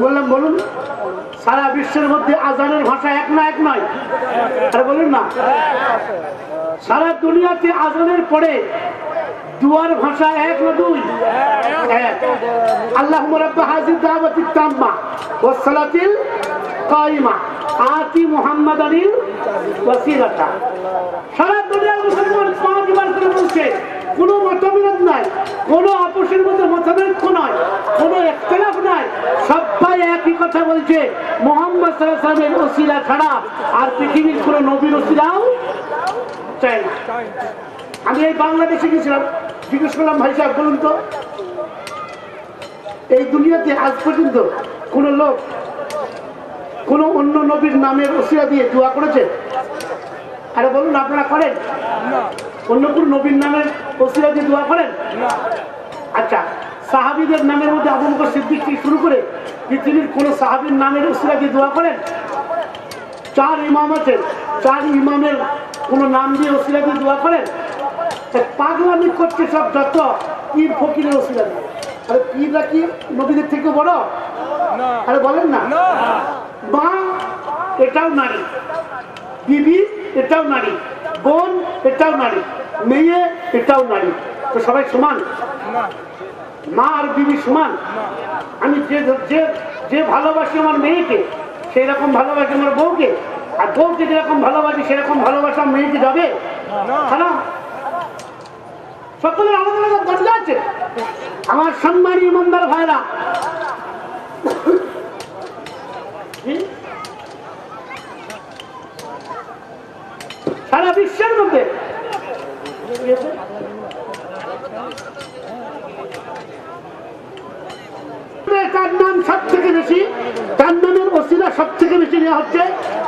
বললাম, বলুন, সারা বিশ্বের মধ্যে আজানের ভাষা এক না এক নয়। আরে বলুন না। সারা দুনিয়াতে আজানের পরে দুয়ার ভাষা এক না দুই? আল্লাহ হাজির সারা দুনিয়ার মুসলমান পাঁচবার করে বলছে কোনো মতবিরোধ নাই, কোনো আপোষের মধ্যে মতবিরোধ নয় কোনো একতলাফ নাই। সবাই একই কথা বলছে, মোহাম্মদ সাল্লামের ওসিলা ছাড়া আর পৃথিবীর কোনো নবীর ওসিলাও চাই আমি এই বাংলাদেশে গেছিলাম, জিজ্ঞেস করলাম, ভাই সাহেব, বলুন তো, এই দুনিয়াতে আজ পর্যন্ত কোনো লোক কোন অন্য নবীর নামের ওসিরা দিয়ে দোয়া করেছে? আরে বলুন আপনারা করেন? অন্য কোন নবীর নামের ওসিরা দিয়ে দোয়া করেন? আচ্ছা সাহাবিদের নামের মধ্যে আবু বকর সিদ্দিক থেকে শুরু করে পৃথিবীর কোন সাহাবির নামের ওসিরা দিয়ে দোয়া করেন? চার ইমাম আছেন। চার ইমামের কোন নাম দিয়ে ওসিলা দিয়ে দোয়া করেন? পাগলামি করছে সব যত পীর ফকিরের ওসিলা দিয়ে আরে পীররা কি নবীদের থেকে বড়? আরে বলেন না। মা এটাও নারী। বিবি এটাও নারী। বোন এটাও নারী। মেয়ে এটাও নারী। তো সবাই সমান? মা আর বিবি সমান? আমি যে যে যে ভালোবাসি আমার মেয়েকে সেই রকম ভালোবাসি আমার বউকে। আর বউকে যেরকম ভালোবাসি সেরকম ভালোবাসা মেয়েকে যাবে? না। সকলের আলাদা আলাদা দরজা আছে। আমার সম্মানী ইমানদার ভাইরা। সারা বিশ্বের মধ্যে। তার নাম সব থেকে বেশি, তার নামের ওসিলা সব থেকে বেশি নেওয়া হচ্ছে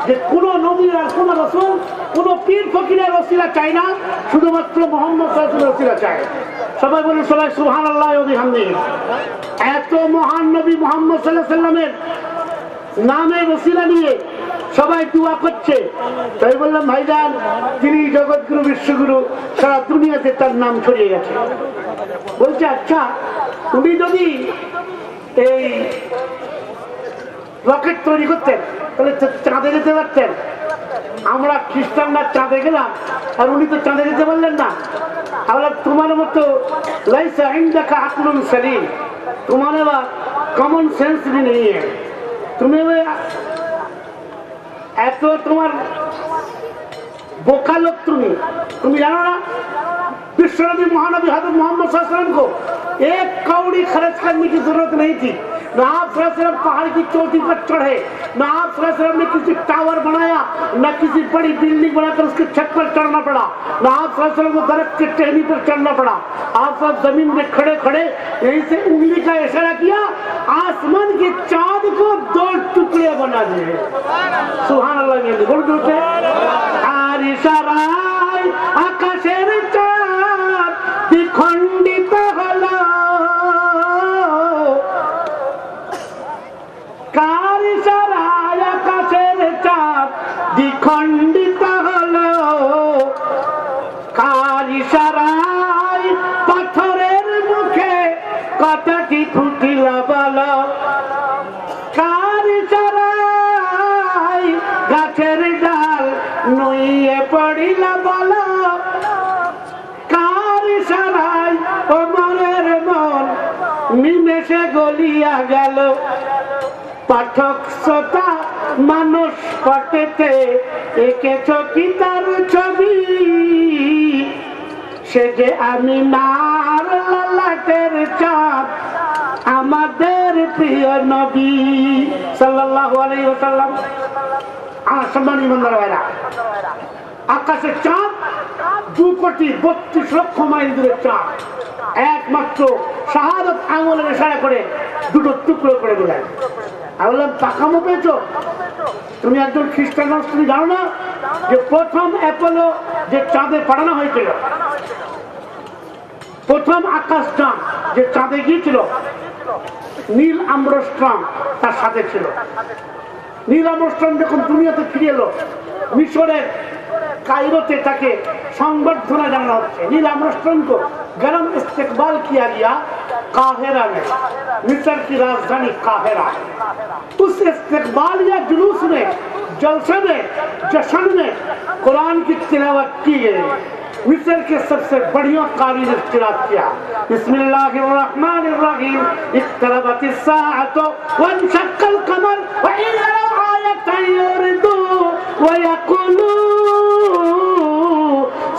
যে কোন নবীর আর কোন রসুল, কোন পীর ফকিরের ওসিলা চাই না, শুধুমাত্র মোহাম্মদ সাল্লামের ওসিলা চায়। সবাই বলুন, সবাই সুহান আল্লাহ এত মহান নবী মোহাম্মদ সাল্লাহ সাল্লামের নামের ওসিলা নিয়ে সবাই দোয়া করছে। তাই বললাম, ভাইজান তিনি জগৎগুরু, বিশ্বগুরু, সারা দুনিয়াতে তার নাম ছড়িয়ে গেছে। বলছে আচ্ছা উনি যদি এই রকেট তৈরি করতেন, তাহলে চাঁদে যেতে পারতেন। আমরা খ্রিস্টানরা চাঁদে গেলাম, আর উনি তো চাঁদে যেতে পারলেন না। তাহলে তোমার মতো লাইসা দেখা আক্রমণ সেলিম, তোমার আবার কমন সেন্স নেই তুমি এত তোমার বোকা লোক তুমি। তুমি জানো না? বিশ্বনবী, মহানবী হাজর মোহাম্মদ এক কৌড়ি খরচ করনে কি জরুরত নেই থি نہ آپ صلی اللہ علیہ وسلم پہاڑ کی چوٹی پر چڑھے، نہ آپ صلی اللہ علیہ وسلم نے کسی ٹاور بنایا، نہ کسی بڑی بلڈنگ بنا کر اس کے چھت پر چڑھنا پڑا، نہ آپ صلی اللہ علیہ وسلم کو درخت کے ٹہنی پر چڑھنا پڑا۔ آپ صاحب زمین میں کھڑے کھڑے، یہیں سے انگلی کا اشارہ کیا، آسمان کے چاند کو دو ٹکڑے بنا دیے۔ سبحان اللہ میں بول بولتے ہیں۔ آرشہ رائے، آکاشے رچ পাঠক শ্রোতা, মানুষ পটেতে এঁকেছ কি তার ছবি, সে যে আমি নার লালাটের চাঁদ, আমাদের প্রিয় নবী আমার সম্মান ইমানদার ভাইরা, আকাশের চাঁদ দু কোটি বত্রিশ লক্ষ মাইল দূরের চাঁদ। একমাত্র শাহাদত আঙুলের ইশারা করে দুটো টুকরো করে দিলেন। তুমি একজন খ্রিস্টান তুমি জানো না? যে প্রথম অ্যাপোলো যে চাঁদে পাঠানো হয়েছিল। প্রথম আকাশ যান যে চাঁদে গিয়েছিল। নীল আম্রস্ট্রাম তার সাথে ছিল। নীল আম্রস্ট্রাম যখন দুনিয়াতে ফিরে এলো, মিশরের کائروتے تک سنبردھنا جانا ہوتے نیل امرشٹرم کو گرم استقبال کیا گیا قاہرہ میں مصر کی راجدھانی قاہرہ اس استقبال یا جلوس میں جلسے میں جشن میں قرآن کی تلاوت کی گئی مصر کے سب سے بڑیوں قاری نے اختلاف کیا۔ بسم اللہ الرحمن الرحیم۔ اقتربت الساعت وانشق القمر وإن يروا آیتا یردو ویقولو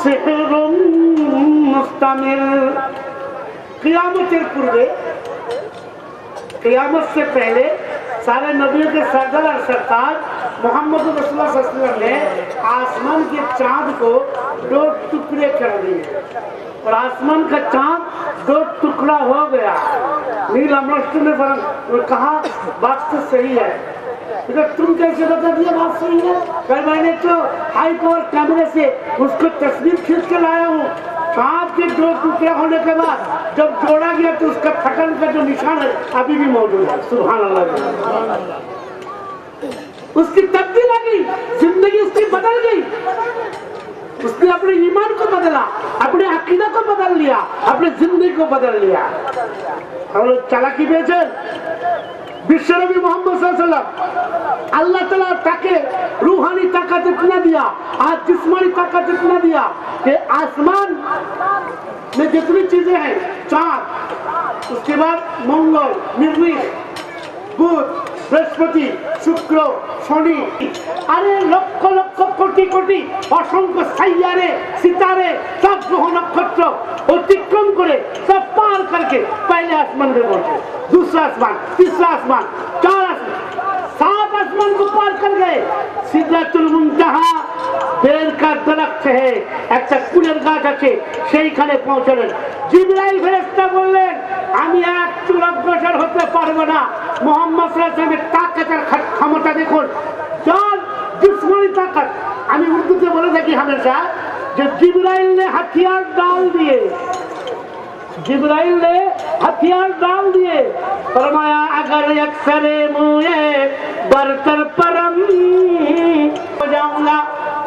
سحر مختمر قیامت پوروے قیامت سے پہلے سارے نبیوں کے سردر اور سرکار محمد رسول اللہ صلی اللہ علیہ وسلم نے آسمان کے چاند کو دو ٹکڑے کر دی اور آسمان کا چاند دو ٹکڑا ہو گیا۔ نیل امرشتر نے فرم کہا، بات تو صحیح ہے۔ تم کیسے بتا دیا بات صحیح ہے؟ کل میں نے تو ہائی پاور کیمرے سے اس کو تصویر کھینچ کے لایا ہوں۔ چاند کے دو ٹکڑے ہونے کے بعد جب جوڑا گیا تو اس کا تھکن کا جو نشان ہے، ابھی بھی موجود ہے۔ سبحان اللہ۔ اس کی تبدیل آ گئی، زندگی اس کی بدل گئی۔ اس نے اپنے ایمان کو بدلا، اپنے عقیدہ کو بدل لیا، اپنے زندگی کو بدل لیا۔ ہم لوگ چالاکی بشر بشربی محمد صلی اللہ علیہ وسلم، اللہ تعالیٰ تاکہ روحانی طاقت اتنا دیا، آج جسمانی طاقت اتنا دیا کہ آسمان में जितनी चीजें हैं चांद उसके बाद मंगल निर्मित বুধ বৃহস্পতি শুক্র শনি আরে লক্ষ লক্ষ কোটি কোটি অসংখ্য সাইয়ারে সিতারে সব গ্রহ নক্ষত্র অতিক্রম করে সব পার करके पहले आसमान में पहुंचे दूसरा आसमान तीसरा आसमान चार आसमान सात आसमान को पार कर गए সিদ্ধাতুল মুনতাহা বের का दरख्त है একটা কুলের গাছ আছে সেইখানে পৌঁছলেন জিবরাইল ফেরেশতা বললেন আমি এক চুল অগ্রসর হতে পারবো না মোহাম্মদ সাল্লামের তাকাতের ক্ষমতা দেখুন জল जिस्मानी ताकत আমি উর্দুতে বলে থাকি হামেশা যে জিবরাইল ने हथियार डाल दिए जिब्राइल ने हथियार डाल दिए फरमाया अगर अक्सरे मुए बरतर परम हो जाऊंगा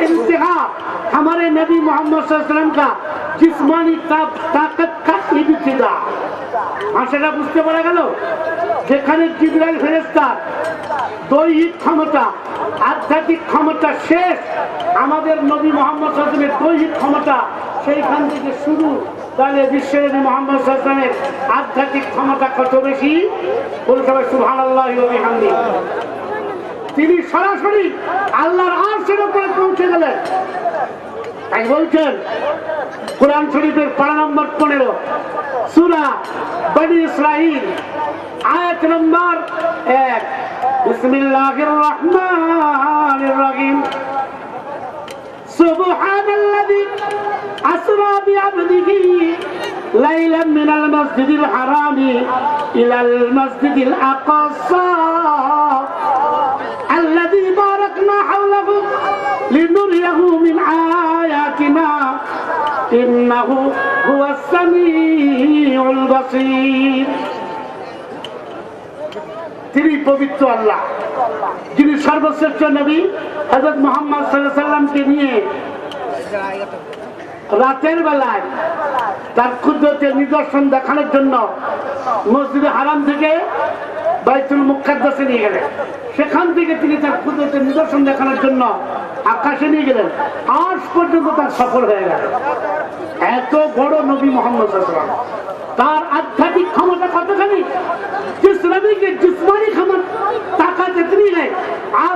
इंतहा हमारे नबी मोहम्मद सल्लल्लाहु अलैहि वसल्लम का जिस्मानी ता- ताकत का इब्तिदा ভাষাটা বুঝতে পারা গেল যেখানে জিব্রাইল ফেরেস্তার দৈহিক ক্ষমতা আধ্যাত্মিক ক্ষমতা শেষ আমাদের নবী মোহাম্মদ সাল্লামের দৈহিক ক্ষমতা সেইখান থেকে শুরু তাহলে বিশ্বনবী মোহাম্মদ সাল্লামের আধ্যাত্মিক ক্ষমতা কত বেশি বলে সবাই সুহান আল্লাহ তিনি সরাসরি আল্লাহর আর্শের উপরে পৌঁছে গেলেন। তাই বলছেন, কোরআন শরীফের পাড়া নম্বর পনেরো, সুরা বনি ইসরাহিল আয়াত নম্বর এক। বিসমিল্লাহির রহমানির রহিম সুবহানাল্লাযী আসরা বিআবদিহি মিনাল মাসজিদিল হারামি ইলাল মাসজিদিল আকসা। لنريه من آياتنا إنه هو السميع البصير তিনি পবিত্র আল্লাহ যিনি সর্বশ্রেষ্ঠ নবী হজরত মোহাম্মদ সাল্লাহ সাল্লামকে নিয়ে রাতের বেলায় তার ক্ষুদ্রতের নিদর্শন দেখানোর জন্য মসজিদে হারাম থেকে বাইতুল মুখাদ্দাসে নিয়ে গেলেন। সেখান থেকে তিনি তার ক্ষুদ্রতের নিদর্শন দেখানোর জন্য আকাশে নিয়ে গেলেন। আজ পর্যন্ত তার সফল হয়ে গেল। এত বড় নবী মোহাম্মদ তার আধ্যাত্মিক ক্ষমতা কতখানি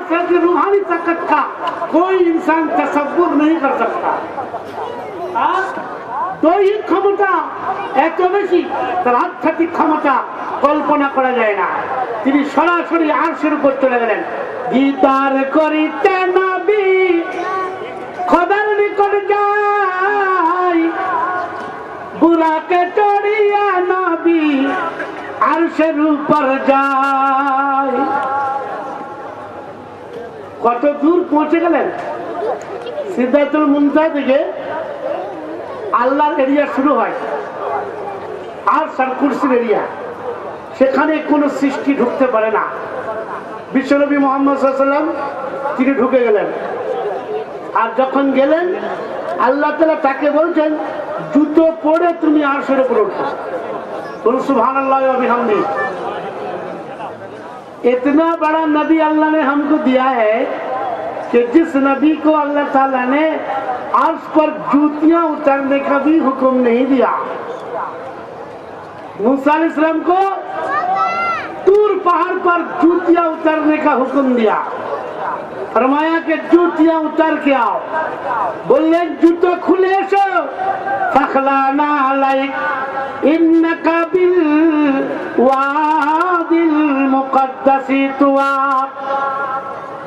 आखिरत की रूहानी ताकत का कोई इंसान तस्वुर नहीं कर सकता আর দৈহিক ক্ষমতা এত বেশি তার আধ্যাত্মিক ক্ষমতা কল্পনা করা যায় না তিনি সরাসরি আরশের উপর চলে গেলেন গীতার করিতে নবী খোদার নিকট যাই বুড়াকে চড়িয়া নবী আর সের উপর যায় কত দূর পৌঁছে গেলেন? সিদ্ধার্থুল মুন্তা থেকে আল্লাহর এরিয়া শুরু হয়। আর সারকুরসির এরিয়া সেখানে কোনো সৃষ্টি ঢুকতে পারে না। বিশ্বনবী মোহাম্মদসাল্লাম তিনি ঢুকে গেলেন। আর যখন গেলেন, আল্লাহ তালা তাকে বলছেন, জুতো পরে তুমি আর সেরে উপরে উঠো বলুন সুহান আল্লাহ اتنا بڑا نبی اللہ نے ہم کو دیا ہے کہ جس نبی کو اللہ تعالیٰ نے عرض پر جوتیاں اترنے کا بھی حکم نہیں دیا۔ موسیٰ علیہ السلام کو دور پہاڑ پر جوتیاں اترنے کا حکم دیا۔ রমায়াকে জুটিয়া উতার কে আও। বললে, জুতো খুলে এসো। ফাখলা না লাইক ইন্নাকা বিল ওয়াদিল মুকদ্দাসি তুয়া।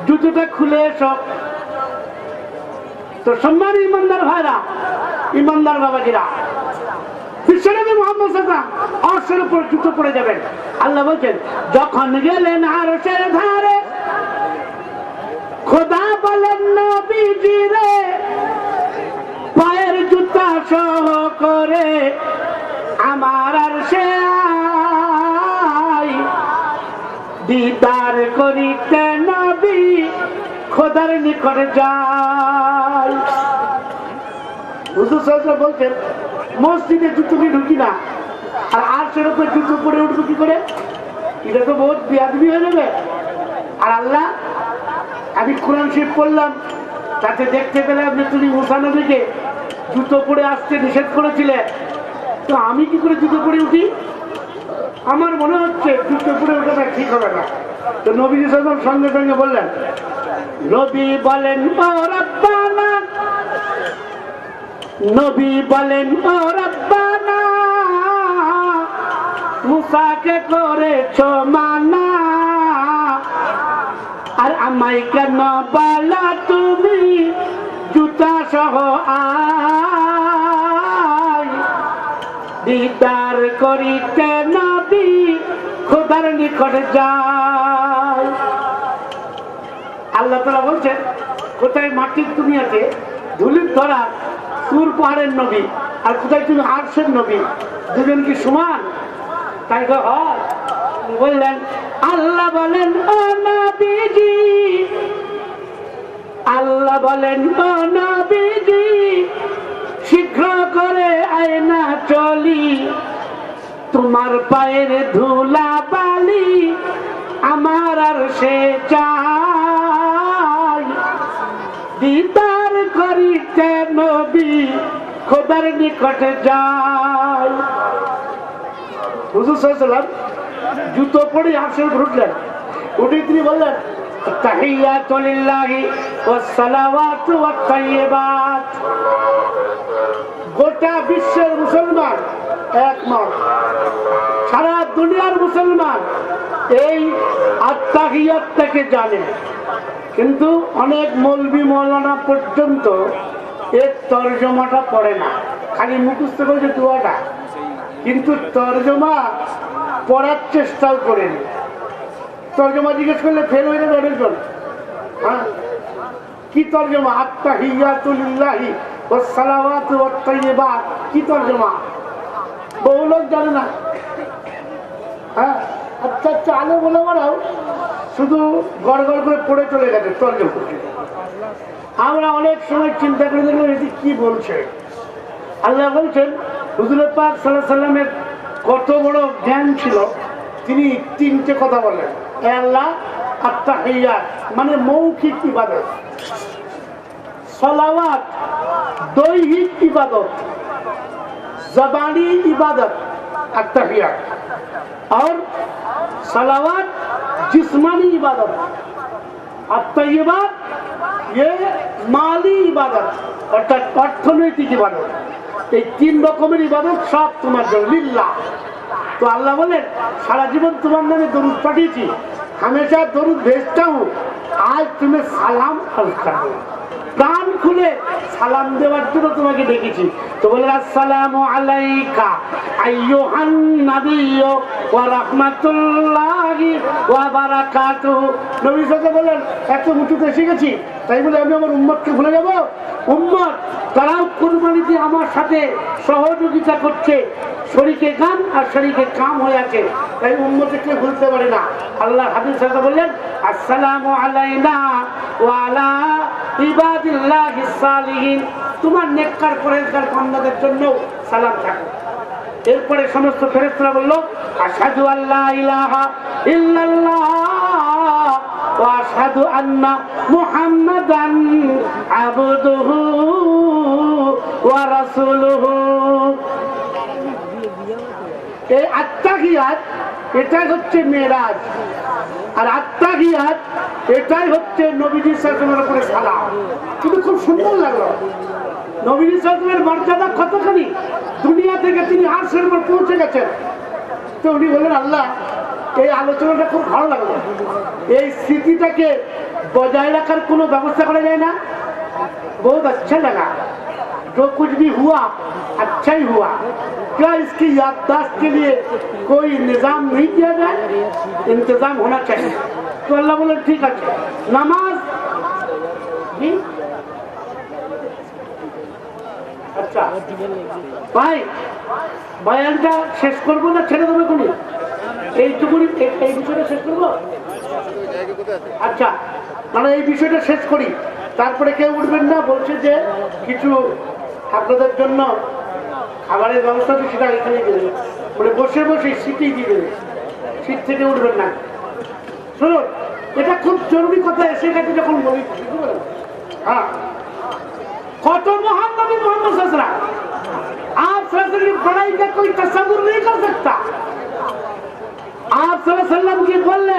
জুতোটা খুলে এসো। তো সম্মান ইমানদার ভাইরা, ইমানদার বাবাজিরা, বিশ্বনবী মোহাম্মদ সাল্লাম অর্শের উপর জুতো পড়ে যাবেন। আল্লাহ বলছেন, যখন গেলেন আরশের ধারে খোদা বলেন নবীজি রে, পায়ের জুতা সহ করে আমার আর সে। দিদার করিতে নবী খোদার নিকট যায় হুজুর সাহেব বলছেন, মসজিদে জুতো নিয়ে ঢুকি না, আর আরশের উপর জুতো পরে উঠবো কি করে? এটা তো বহুত বিয়াদবি হয়ে যাবে। আর আল্লাহ আমি কোরআন শরীফ করলাম তাতে দেখতে পেলাম যে তুমি মুসা নবীকে জুতো পরে আসতে নিষেধ করেছিলে তো আমি কি করে জুতো পরে উঠি? আমার মনে হচ্ছে জুতো পরে ওঠাটা ঠিক হবে না। তো নবী সাল্লাম সঙ্গে সঙ্গে বললেন, নবী বলেন নবী বলেন মুসাকে করেছ মানা। আর আমায় কেন বলা তুমি? জুতা সহ দিদার করিতে নবী, খোদার নিকট যায় আল্লাহ তালা বলছেন, কোথায় মাটির তুমি আছে? ধুলির ধরা তুর পাহাড়ের নবী। আর কোথায় তুমি আটশের নবী? দুজন কি সমান? তাই তো হয়। বললেন, আল্লাহ বলেন, ও নবীজি। আল্লাহ বলেন, ও নবীজি, শীঘ্র করে আয়না চলি। তোমার পায়ের ধুলা বালি আমার আর সে চাই। দিদার করিতে নবী খোদার নিকটে যায় হুজুর সাল্লাম জুতো পরে আসে উঠলেন উঠে তিনি বললেন জানে। কিন্তু অনেক মৌলবি মৌলানা পর্যন্ত এর তর্জমাটা পড়ে না। খালি মুখস্থ করেছে দুয়াটা। কিন্তু তর্জমা পড়ার চেষ্টাও করেনি। তর্জমা জিজ্ঞেস করলে ফেল হয়ে যাবে হ্যাঁ? কি তর্জমা? আত্মা হিয়াতুল্লাহি ও সালাওয়াত ও তাইয়্যিবাত কি তর্জমা? বহু লোক জানে না। হ্যাঁ? আচ্ছা আচ্ছা আলো বলে বলাও শুধু গড় গড় করে পড়ে চলে গেছে তর্জমা। আমরা অনেক সময় চিন্তা করে দেখলাম এটি কি বলছে। আল্লাহ বলছেন, হুজুর পাক সাল্লাহ সাল্লামের কত বড় জ্ঞান ছিল তিনি তিনটে কথা বলেন এ আল্লাহ আত্মা হইয়া মানে মৌখিক ইবাদত সলাওয়াত দৈহিক ইবাদত জবানি इबादत अत्तहिया और सलावत जिस्मानी इबादत अत्तय्यबात ये মালি ইবাদত অর্থাৎ অর্থনৈতিক ইবাদত এই তিন রকমের ইবাদত সব তোমার জন্য, লিল্লা। তো আল্লাহ বলেন, সারা জীবন তোমার নামে দরুদ পাঠিয়েছি। হামেশা দরুদ ভেজটাও আজ তুমি সালাম আজ কান খুলে সালাম দেওয়ার জন্য তোমাকে দেখেছি তো বলে, আসসালাম আলাইকা আইয়ুহান নাবিয়্য ওয়া রাহমাতুল্লাহি ওয়া বারাকাতুহু নবী সাল্লাল্লাহু বলেন এত উঁচুতে এসে গেছি তাই বলে আমি আমার উম্মতকে ভুলে যাব। উম্মত, তারাও কুরবানিতে আমার সাথে সহযোগিতা করছে, শরীকে গান আর শরীকে কাম হয়ে আছে, তাই উন্মতে কেউ ভুলতে পারে না। আল্লাহ হাবিব সাহেব বললেন, আসসালামু আলাইনা ওয়া আলা তোমার নেককার পরেজগার বান্দাদের জন্য সালাম থাকে। এরপরে সমস্ত ফেরেশতারা বলল, আশহাদু আল্লা ইলাহা ইল্লাল্লাহ ওয়া আশহাদু আন্না মুহাম্মাদান আবদুহু ওয়া রাসূলুহু। এই আত্মাহিয়াত এটাই হচ্ছে মেয়েরাজ। আর আত্মা গিয়াত এটাই হচ্ছে নবীজি সালামের উপরে সালাম। কিন্তু খুব সুন্দর লাগল। নবীজি সালামের মর্যাদা কতখানি? দুনিয়া থেকে তিনি আর সেরকম পৌঁছে গেছেন। তো উনি বললেন, আল্লাহ, এই আলোচনাটা খুব ভালো লাগল। এই স্মৃতিটাকে বজায় রাখার কোনো ব্যবস্থা করা যায় না। বহুত আচ্ছা লাগা जो कुछ भी हुआ अच्छा ही हुआ क्या इसकी याददाश्त के लिए कोई निजाम नहीं किया जाए इंतजाम होना चाहिए तो अल्लाह बोले ठीक है नमाज जी? আচ্ছা ভাই বয়ানটা শেষ করবো না ছেড়ে দেবে কোনি এইটুকুনি এই- এই বিষয়টা শেষ করবো আচ্ছা মানে এই বিষয়টা শেষ করি তারপরে কেউ উঠবেন না বলছে যে কিছু আপনাদের জন্য খাবারের ব্যবস্থা তো সেটা এখানে দেবে মানে বসে বসে সিটেই দিয়ে দেবে সিট থেকে উঠবেন না শুনুন এটা খুব জরুরি কথা এসে গেছে যখন বলি বুঝতে পারলেন? হ্যাঁ कौन मोहम्मद नबी मोहम्मद ससरा आप सल्लल्लाहु की बड़ाई का कोई तस्वुर नहीं कर सकता आप सल्लल्लाहु अलैहि वसल्लम की बोलने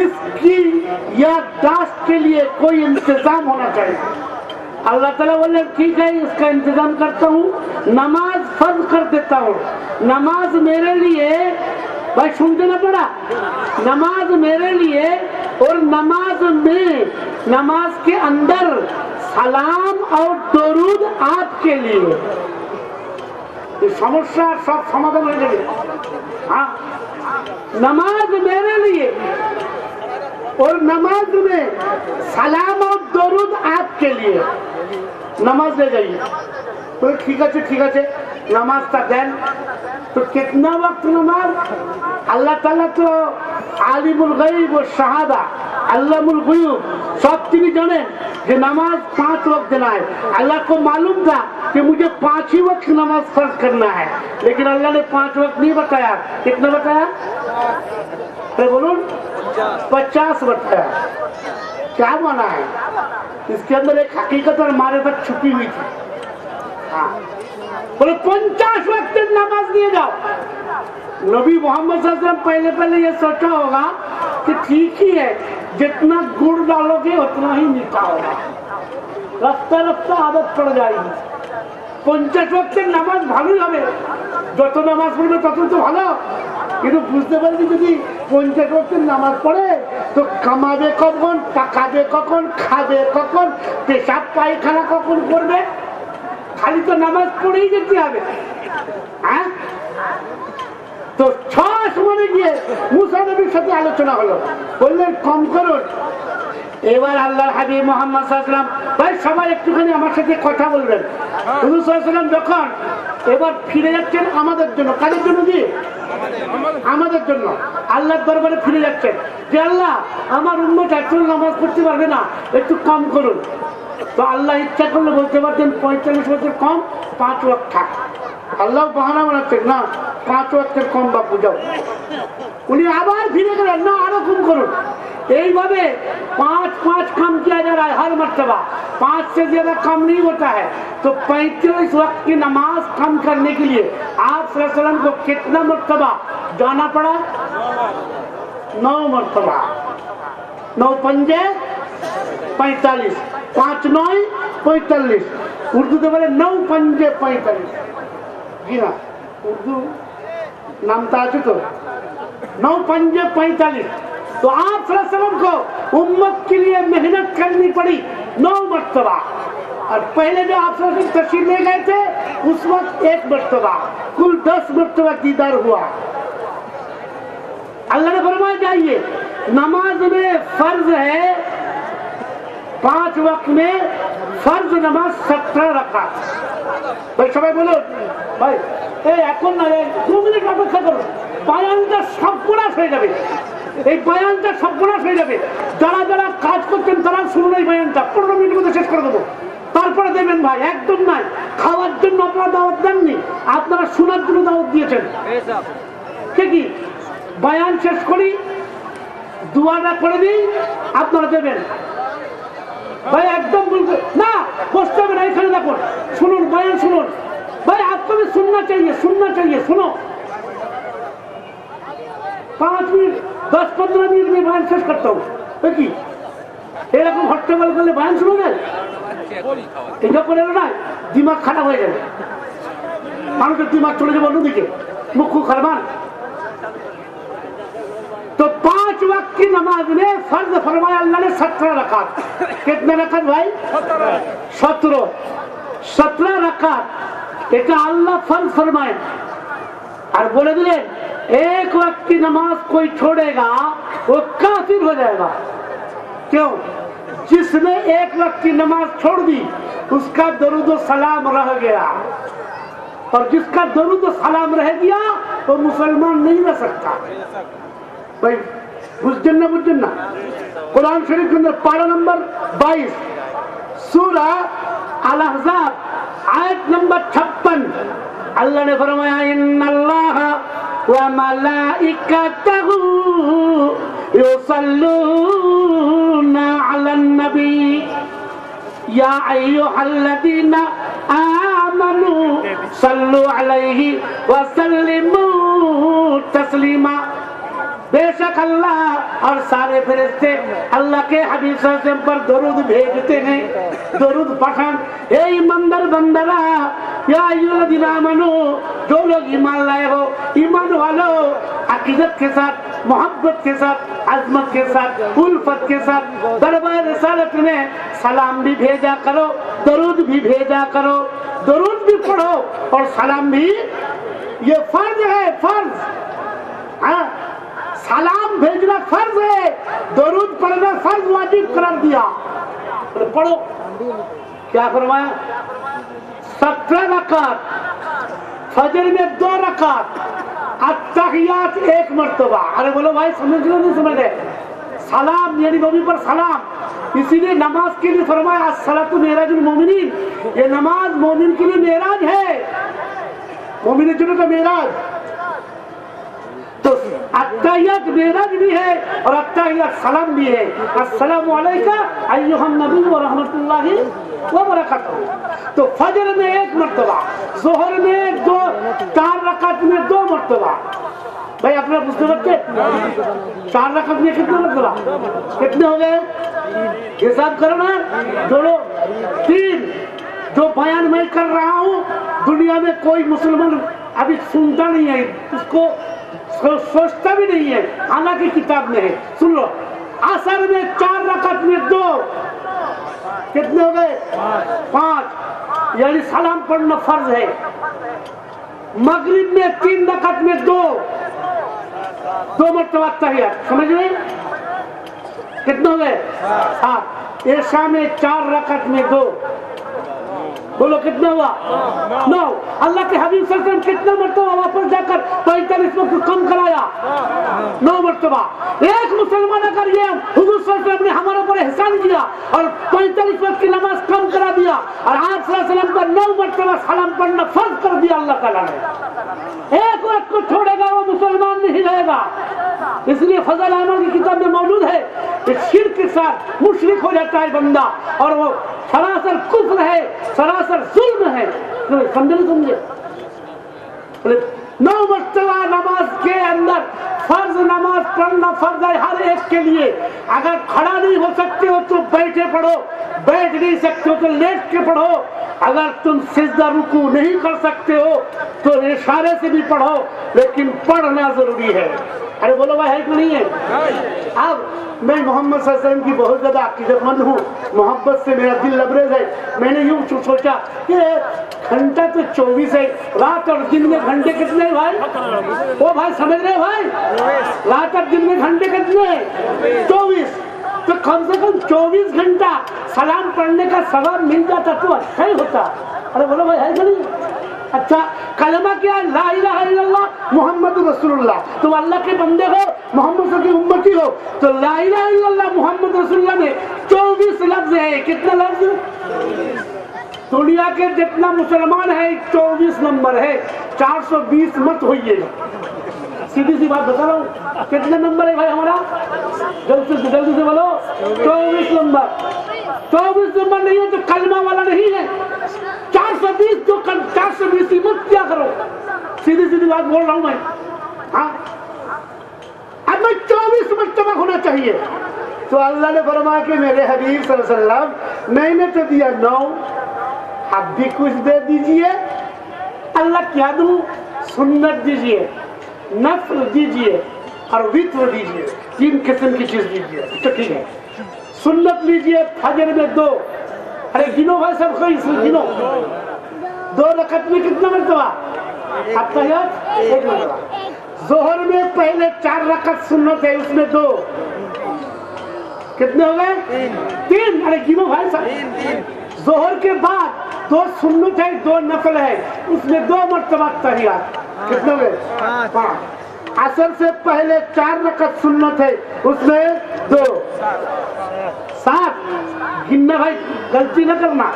इसकी याददाश्त के लिए कोई इंतजाम होना चाहिए اللہ تعالیٰ بولے، ٹھیک ہے، اس کا انتظام کرتا ہوں، نماز فرض کر دیتا ہوں۔ نماز میرے لیے، بھائی سنتے نہ پڑا۔ نماز میرے لیے اور نماز میں، نماز کے اندر سلام اور درود آپ کے لیے۔ سمسیا سب سمادھان ہو جائے۔ ہاں۔ نماز میرے لیے और नमाज में सलाम और दरुद आपके लिए नमाज ले जाइए तो ठीक है ठीक है नमाज का दें तो कितना वक्त नमाज अल्लाह ताला तो আলিমুল গাইব ও শাহাদা আল্লামুল গুয়ুব সব তিনি জানেন যে নামাজ পাঁচ वक्त নাই আল্লাহ को मालूम था कि मुझे पांच ही वक्त नमाज फर्ज करना है लेकिन अल्लाह ने पांच वक्त नहीं बताया कितना बताया बोलून پچاس وقت ہے۔ کیا مانا ہے؟ اس کے اندر ایک حقیقت اور ہمارے معرفت چھپی ہوئی تھی۔ ہاں۔ بولے، پنچاس وقت نماز دیے جاؤ۔ نبی محمد صلی اللہ علیہ وسلم، پہلے پہلے یہ سوچا ہوگا کہ ٹھیک ہی ہے، جتنا گڑ ڈالو گے، اتنا ہی میٹھا ہوگا۔ رفتہ رفتہ عادت پڑ جائے گی۔ পঞ্চাশ ওয়াক্তের নামাজ ভালোই হবে تو নামাজ পড়বে তত তো ভালো কিন্তু বুঝতে পারবি যদি পঞ্চাশ ওয়াক্তের নামাজ পড়ে, তো কামাবে কখন টাকাবে কখন, খাবে কখন, পেশাব, পায়খানা কখন করবে? খালি তো নামাজ পড়েই যেতে হবে। হ্যাঁ? তো ছ সময় গিয়ে মুসা সাথে আলোচনা হলো। বললেন, কম করুন। এবার আল্লাহ হাবিব মোহাম্মদ সাল্লাম ভাই সবাই একটুখানি আমার সাথে কথা বলবেন। হুজুর সাল্লাম যখন এবার ফিরে যাচ্ছেন আমাদের জন্য কাদের জন্য কি আমাদের। জন্য। আল্লাহর দরবারে ফিরে যাচ্ছেন। যে আল্লাহ আমার উন্মত একজন নামাজ পড়তে পারবে না একটু কম করুন। তো আল্লাহ ইচ্ছা করলে বলতে পারতেন পঁয়তাল্লিশ বছর কম পাঁচ ওয়াক্ত থাক। আল্লাহ বাহানা বানাচ্ছেন না পাঁচ ওয়াক্তের কম বা বুঝাও উনি আবার ফিরে গেলেন না আরও কম করুন। এইভাবে پانچ پانچ کم کیا جا رہا ہے ہر مرتبہ، پانچ سے زیادہ کم نہیں ہوتا ہے۔ تو پینتیس وقت کی نماز کم کرنے کے لیے آپ وسلم کو کتنا مرتبہ جانا پڑا؟ نو مرتبہ۔ نو پنجے، پینتالیس۔ پانچ نو پینتالیس۔ اردو تو بولے نو پنجے، پینتالیس۔ جی ہاں اردو نام تو نو پنجے، پینتالیس۔ تو آپ صلی اللہ علیہ وسلم کو امت کے لیے محنت کرنی پڑی، نو مرتبہ۔ اور پہلے جو آپ صلی اللہ علیہ وسلم تشریف لے گئے تھے، اس وقت ایک مرتبہ، کل دس مرتبہ دیدار ہوا۔ اللہ نے فرمایا، جائیے، نماز میں فرض ہے، پانچ وقت میں فرض نماز سترہ رکھا بھائی سب بولو۔ بھائی، اے ایک نہ এখন না দু کرو অপেক্ষা করো سب پورا سے جبھی এই বয়ানটা সর্বনাশ হয়ে যাবে। যারা যারা কাজ করছেন তারা শুনুন এই বয়ানটা। পনেরো মিনিটের মধ্যে শেষ করে দেবো। তারপরে দেবেন ভাই, একদম নাই। খাওয়ার জন্য আপনারা দাওয়াত দেননি। আপনারা শোনার জন্য দাওয়াত দিয়েছেন। কে কি? বয়ান শেষ করি, দুয়াটা করে দিই, আপনারা দেবেন। ভাই, একদম বলতে না, বসতে হবে না, এখানে দেখুন। শুনুন, বয়ান শুনুন। ভাই আপনাদের শুননা চাইয়ে শুননা চাইয়ে, শুনো। सुनो पांच मिनट दस पंद्रह मिनट में बयान शेष करता हूँ কি এরকম হট্টগোল করলে বয়ান শুনবেন এটা করে না দিমাগ খারাপ হয়ে যাবে মানুষের দিমাগ চলে যাবে অন্যদিকে মুখ খারবান तो पांच वक्त की नमाज में फर्ज फरमाया अल्लाह ने सत्रह रकात कितने रकात भाई सत्रह सत्रह रकात এটা আল্লাহ फर्ज ایک وقت کی نماز کوئی چھوڑے گا، وہ کافر ہو جائے گا۔ کیوں؟ جس نے ایک وقت کی نماز چھوڑ دی، اس کا درود و سلام رہ گیا۔ اور جس کا درود و سلام رہ گیا، وہ مسلمان نہیں رہ سکتا۔ بھائی بجنہ بجنہ قرآن شریف کے اندر پارہ نمبر بائیس، سورہ الحضاب آیت نمبر چھپن۔ اللہ نے فرمایا، ان اللہ मलाइकतहु युसल्लूना अलन नबी या अय्युहल्लज़ीना आमनू सल्लु अलैहि व सल्लिमू तस्लीमा बेशक अल्लाह और सारे फरिश्ते अल्लाह के हबीब सल्लम पर दरूद भेजते हैं दरूद पठान ए ईमानदार बंदरा या अय्युहल्लज़ीना आमनू جو لوگ ایمان لائے ہو، ایمان والا ہو، عقیدت کے ساتھ، محبت کے ساتھ، عظمت کے ساتھ، الفت کے ساتھ، دربار رسالت میں سلام بھی بھیجا کرو، درود بھی بھیجا کرو، درود بھی پڑھو اور سلام بھی، یہ فرض ہے، فرض۔ ہاں؟ سلام بھیجنا فرض ہے، درود پڑھنا فرض واجب قرار دیا۔ پڑھو۔ کیا فرمایا؟ سترہ رکعت۔ فجر میں دو رکعت۔ اتحیات ایک مرتبہ۔ ارے بولو بھائی، سمجھ لو نہیں سمجھ رہے سلام یعنی نبی پر سلام۔ اسی لیے نماز کے لیے فرمایا السلام تو میراج المومنین۔ یہ نماز مومن کے لیے میراج ہے۔ مومن جنوں کا میراج تو اتحیت معراج بھی ہے اور اتحیت سلام بھی ہے۔ السلام علیکہ ایوہم نبی و رحمت اللہ وہ ملاقات ہو تو فجر میں ایک مرتبہ زہر میں ایک، دو، چار رکعت میں دو مرتبہ۔ بھائی اپنے نے پوچھتے رکھتے؟ چار رکعت میں کتنا مرتبہ؟ کتنے ہو گئے؟ یہ سب کرو نا۔ دونوں تین۔ جو بیان میں کر رہا ہوں، دنیا میں کوئی مسلمان ابھی سنتا نہیں ہے، اس کو سوچتا بھی نہیں ہے۔ حالانکہ کتاب میں ہے۔ سن لو اثر میں چار رکعت میں دو۔ کتنے ہو گئے؟ پانچ۔ یعنی سلام پڑھنا فرض ہے۔ مغرب میں تین رکعت میں دو۔ دو مرتبہ تحیت سمجھ گئے کتنے ہو گئے؟ ہاں۔ ایشا میں چار رکعت میں دو۔ بولو کتنا ہوا؟ نو۔ اللہ کے حبیب صلی اللہ علیہ وسلم کتنا مرتبہ واپس جا کر پینتالیس میں کچھ کم کرایا؟ نو مرتبہ۔ ایک مسلمان اگر یہ حضور صلی اللہ علیہ وسلم نے ہمارے اوپر احسان کیا اور پینتالیس وقت کی نماز کم کرا دیا اور آپ صلی اللہ علیہ وسلم پر نو مرتبہ سلام پڑھنا فرض کر دیا اللہ تعالیٰ نے۔ ایک وقت کو چھوڑے گا وہ مسلمان نہیں رہے گا۔ اس لیے فضل احمد کی کتاب میں موجود ہے کہ شرک کے ساتھ مشرک ہو جاتا ہے بندہ اور وہ سراسر کفر ہے، سراسر سراسر ظلم ہے۔ سمجھے نہیں سمجھے نو مرتبہ نماز کے اندر فرض نماز پڑھنا فرض ہے ہر ایک کے لیے۔ اگر کھڑا نہیں ہو سکتے ہو تو بیٹھے پڑھو، بیٹھ نہیں سکتے ہو تو لیٹ کے پڑھو۔ اگر تم سجدہ رکو نہیں کر سکتے ہو تو اشارے سے بھی پڑھو، لیکن پڑھنا ضروری ہے۔ ارے بولو، بھائی، ہے کیوں نہیں ہے؟ اب میں محمد صلی اللہ علیہ وسلم کی بہت زیادہ عقیدت مند ہوں، محبت سے میرا دل لبریز ہے۔ میں نے یوں سوچا کہ گھنٹہ تو چوبیس ہے، رات اور دن میں گھنٹے کتنے ہیں بھائی؟ وہ بھائی، سمجھ رہے بھائی؟ رات اور دن میں گھنٹے کتنے ہیں؟ چوبیس۔ تو کم سے کم چوبیس گھنٹہ سلام پڑھنے کا سواب مل جاتا تو اچھا ہی ہوتا۔ ارے بولو، بھائی، ہے کہ نہیں؟ اچھا کلمہ کیا ہے؟ لا الہ الا اللہ، محمد رسول اللہ. تو اللہ کے بندے ہو، محمد صلی اللہ علیہ وسلم امتی ہو. تو لا الہ الا اللہ، محمد رسول اللہ میں چوبیس لفظ ہے کتنا لفظ؟ دنیا کے جتنا مسلمان ہے چوبیس نمبر ہے چار سو بیس مت ہوئیے. سیدھی سی بات بتا رہا ہوں. کتنے نمبر ہے بھائی ہمارا؟ جلدی سے بولو. چوبیس نمبر. چوبیس نمبر نہیں ہے تو کلمہ والا نہیں ہے. سے بیسی مت کیا کرو؟ سیدھے سیدھے بات بول رہا ہوں میں۔ ہاں۔ اب میں چوبیس مرتبہ ہونا چاہیے۔ تو اللہ نے فرمایا کہ میرے حبیب صلی اللہ علیہ وسلم، میں نے تو دیا نو۔ اب بھی کچھ دے دیجیے۔ اللہ کیا دوں سنت دیجیے، نفل دیجیے اور وطر دیجیے۔ تین قسم کی چیز دیجیے۔ تو ٹھیک ہے۔ سنت لیجیے، فجر میں دو۔ ارے گنو بھائی سب کو گنو؟ دو رکعت میں کتنا مرتبہ؟ اتحیات ایک مرتبہ۔ زہر میں پہلے چار رکعت سنت ہے اس میں دو۔ کتنے ہو گئے؟ تین۔ ارے گنو بھائی صاحب؟ زہر کے بعد دو سنت ہے دو نفل ہے اس میں دو مرتبہ تحیات۔ کتنے ہو گئے؟ پانچ۔ اصل سے پہلے چار رکعت سنت ہے اس میں دو۔ سات۔ گننا بھائی غلطی نہ کرنا۔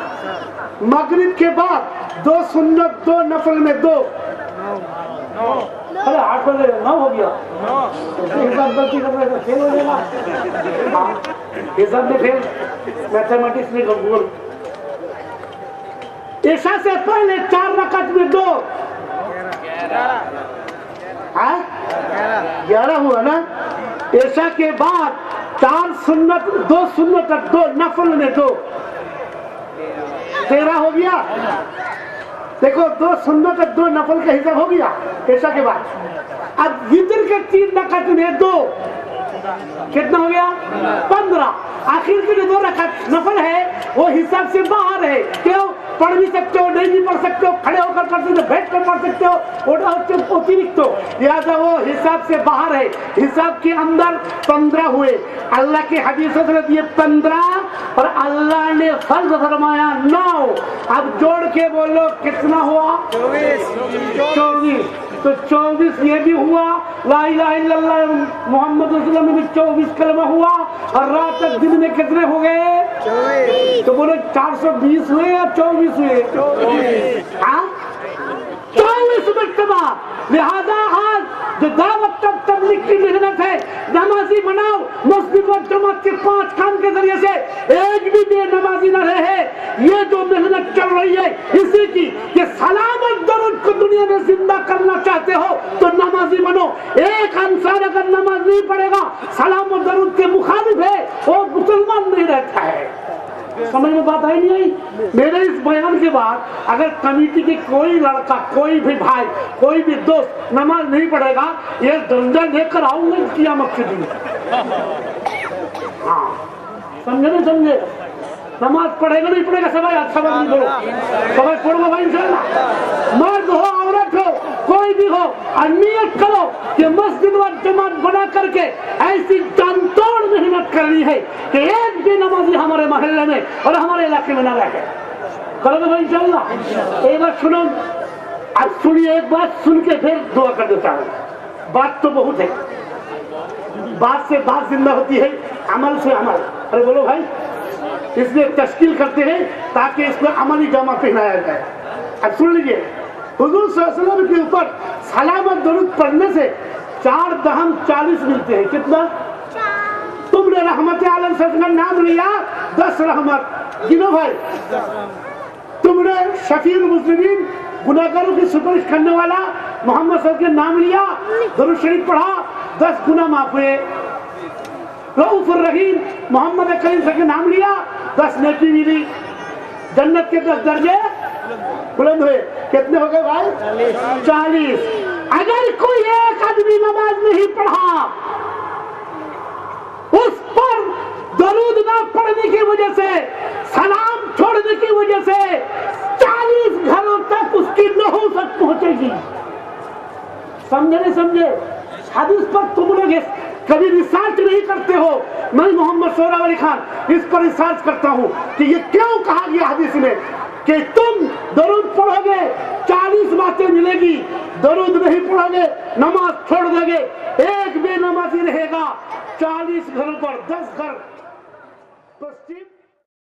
مغرب کے بعد دو سنت دو نفل میں دو۔ ارے آٹھ بجے نو ہو گیا۔ ہاں۔ میتھمیٹکس میں سے پہلے چار رکعت میں دو۔ گیارہ۔ ہاں؟ ہوا نا؟ ایسا کے بعد چار سنت دو سنت دو نفل میں دو۔ تیرہ ہو گیا۔ دیکھو، دو سنت اور دو نفل کا حساب ہو گیا۔ ایسا کے بعد۔ اب وطر کے تین رکعت میں دو۔ کتنا ہو گیا؟ پندرہ۔ آخر کے جو دو رکعت نفل ہے، وہ حساب سے باہر ہے۔ کیوں؟ پڑھ بھی سکتے ہو، نہیں بھی پڑھ سکتے ہو، کھڑے ہو کر پڑھ سکتے ہو، بیٹھ کر پڑھ سکتے ہو اترکت ہو لہٰذا وہ حساب سے باہر ہے۔ حساب کے اندر پندرہ ہوئے۔ اللہ کے حدیث حضرت یہ پندرہ اور اللہ نے فرض فرمایا نو۔ اب جوڑ کے بولو، کتنا ہوا؟ چوبیس۔ تو چوبیس یہ بھی ہوا لا الہ الا اللہ محمد صلی اللہ میں چوبیس کلمہ ہوا اور رات تک دن میں کتنے ہو گئے؟ تو بولے چار سو بیس ہوئے یا چوبیس ہوئے؟ ہاں؟ چوبیس مرتبہ لہذا آج جو دعوت تب تبلیغ کی محنت ہے، نمازی بناؤ، مسجد و جماعت کے پانچ خان کے ذریعے سے ایک بھی بے نمازی نہ رہے یہ جو محنت چل رہی ہے، اسی کی کہ سلامت درد کو دنیا میں زندہ کرنا چاہتے ہو، تو نمازی بنو۔ ایک انسان اگر نماز نہیں پڑے گا سلام و درد کے مخالف ہے، اور مسلمان نہیں رہتا ہے۔ سمجھ میں بات آئی نہیں آئی؟ میرے اس بیان کے بعد اگر کمیٹی کی کوئی لڑکا، کوئی بھی بھائی، کوئی بھی دوست نماز نہیں پڑھے گا، یہ ڈنڈا لے کر آؤں گا قیامت کے دن۔ ہاں۔ سمجھے نہیں، سمجھے؟ نماز پڑھے گا نہیں پڑھے گا سب اچھا بات نہیں بولو سب پڑھو گا بھائی، انشاءاللہ۔ مرد ہو کوئی بھی ہو اور نیت کرو کہ مسجد و جماعت بنا کر کے ایسی جان توڑ محنت کرنی ہے کہ ایک بھی نمازی ہمارے محلے میں اور ہمارے علاقے میں نہ رہے کرو گے بھائی انشاءاللہ۔ ایک بات سنو۔ آج سنیے ایک بات سن کے پھر دعا کر دیتا ہوں۔ بات تو بہت ہے۔ بات سے بات زندہ ہوتی ہے، عمل سے عمل۔ ارے بولو بھائی، اس لیے تشکیل کرتے ہیں تاکہ اس میں عملی جامع پہنایا جائے۔ اب سن لیجیے حضور صلی اللہ علیہ وسلم کے اوپر سلام اور درود پڑھنے سے چار دہم چالیس ملتے ہیں کتنا؟ تم نے رحمت عالم سے اتنا نام لیا دس رحمت۔ گنو بھائی۔ تم نے شفیع المسلمین گناہ گاروں کی سپرش کرنے والا محمد صلی اللہ علیہ وسلم نام لیا درود شریف پڑھا دس گناہ معاف ہوئے۔ رعوف الرحیم محمد کریم صلی وسلم نام لیا دس نیکی ملی۔ جنت کے دس درجے بلند ہوئے۔ کتنے ہو گئے بھائی؟ چالیس۔ اگر کوئی ایک آدمی نماز نہیں پڑھا، اس پر درود نہ پڑھنے کی وجہ سے، سلام چھوڑنے کی وجہ سے چالیس گھروں تک اس کی نحوست پہنچے گی۔ سمجھے نہیں سمجھے؟ حدیث پر تم لوگ کبھی ریسرچ نہیں کرتے ہو۔ میں محمد سورا علی خان، اس پر ریسرچ کرتا ہوں کہ یہ کیوں کہا گیا حدیث میں؟ کہ تم درود پڑھو گے چالیس باتیں ملے گی، درود نہیں پڑھو گے نماز چھوڑ دے گے، ایک بھی نمازی رہے گا، چالیس گھروں پر دس گھر، پشچم